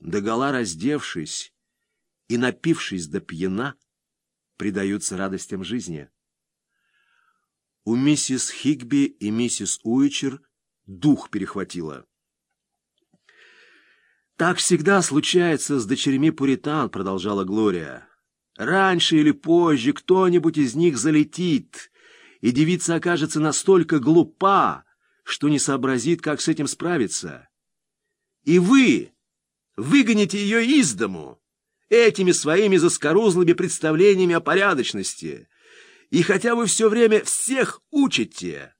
догола раздевшись и напившись до пьяна, предаются радостям жизни. У миссис Хигби и миссис Уичер дух перехватило. «Так всегда случается с дочерьми Пуритан», — продолжала Глория. «Раньше или позже кто-нибудь из них залетит, и девица окажется настолько глупа, что не сообразит, как с этим справиться. И вы выгоните ее из дому этими своими заскорузлыми представлениями о порядочности. И хотя вы все время всех учите,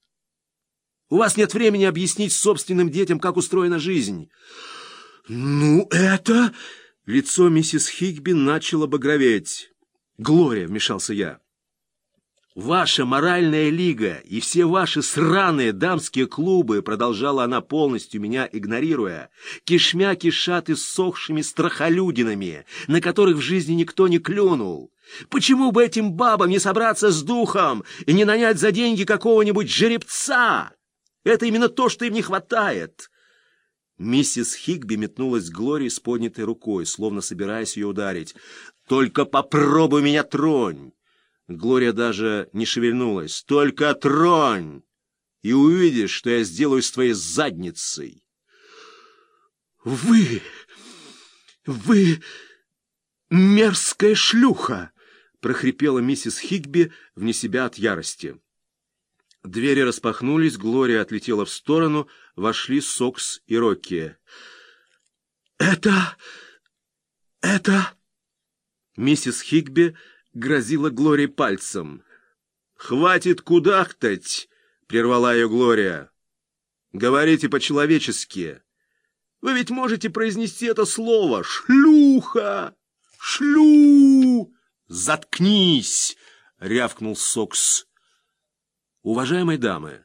у вас нет времени объяснить собственным детям, как устроена жизнь. Ну, это... Лицо миссис Хигби начало багроветь. «Глория», — вмешался я. «Ваша моральная лига и все ваши сраные дамские клубы», продолжала она полностью меня игнорируя, кишмя кишат иссохшими страхолюдинами, на которых в жизни никто не клюнул. Почему бы этим бабам не собраться с духом и не нанять за деньги какого-нибудь жеребца? Это именно то, что им не хватает. Миссис Хигби метнулась к Глории с поднятой рукой, словно собираясь ее ударить. «Только попробуй меня тронь!» Глория даже не шевельнулась. «Только тронь, и увидишь, что я сделаю с твоей задницей!» «Вы... вы... мерзкая шлюха!» — прохрипела миссис Хигби вне себя от ярости. Двери распахнулись, Глория отлетела в сторону, вошли Сокс и Рокки. «Это... это...» Миссис Хигби грозила Глории пальцем. «Хватит кудахтать!» — прервала ее Глория. «Говорите по-человечески. Вы ведь можете произнести это слово «шлюха». «Шлю!» «Заткнись!» — рявкнул Сокс. «Уважаемые дамы,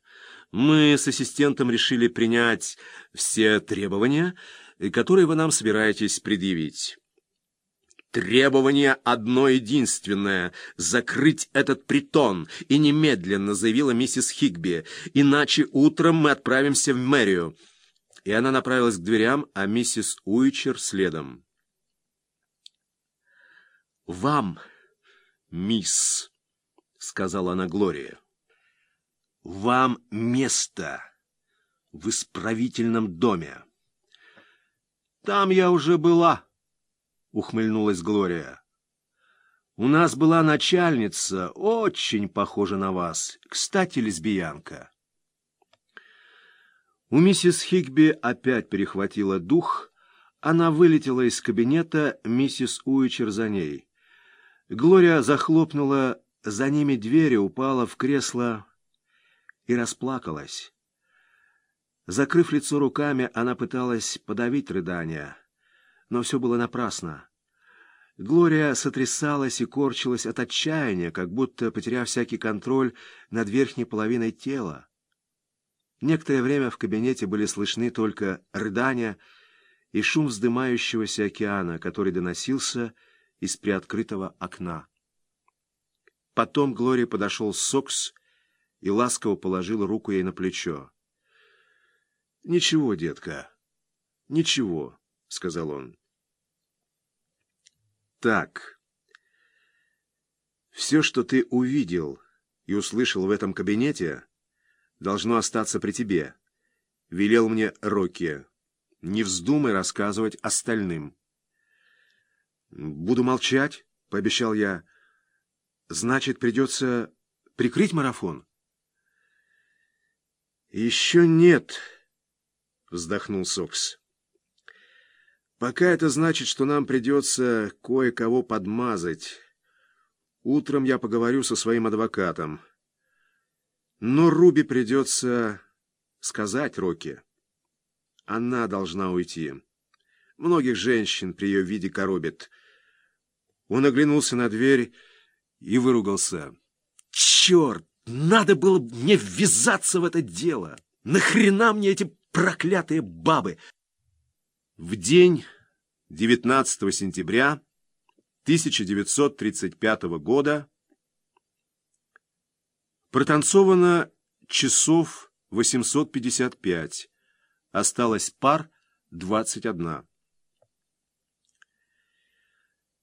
мы с ассистентом решили принять все требования, которые вы нам собираетесь предъявить». «Требование одно единственное — закрыть этот притон, и немедленно заявила миссис Хигби, иначе утром мы отправимся в мэрию». И она направилась к дверям, а миссис Уичер следом. «Вам, мисс», — сказала она Глории, — «вам место в исправительном доме». «Там я уже была», — ухмыльнулась Глория. «У нас была начальница, очень похожа на вас, кстати, лесбиянка». У миссис Хигби опять перехватила дух, она вылетела из кабинета, миссис Уичер за ней. Глория захлопнула за ними дверь, упала в кресло и расплакалась. Закрыв лицо руками, она пыталась подавить рыдания, но все было напрасно. Глория сотрясалась и корчилась от отчаяния, как будто потеряв всякий контроль над верхней половиной тела. Некоторое время в кабинете были слышны только рыдания и шум вздымающегося океана, который доносился из приоткрытого окна. Потом Глория подошел Сокс и ласково положил руку ей на плечо. — Ничего, детка, ничего, — сказал он. — Так, все, что ты увидел и услышал в этом кабинете, должно остаться при тебе, — велел мне Рокки. Не вздумай рассказывать остальным. «Буду молчать», — пообещал я. «Значит, придется прикрыть марафон?» «Еще нет», — вздохнул Сокс. «Пока это значит, что нам придется кое-кого подмазать. Утром я поговорю со своим адвокатом. Но Руби придется сказать Рокки. Она должна уйти. Многих женщин при ее виде коробит». Он оглянулся на дверь и выругался. «Черт! Надо было мне ввязаться в это дело! Нахрена мне эти проклятые бабы!» В день 19 сентября 1935 года протанцовано часов 855, осталось пар 21.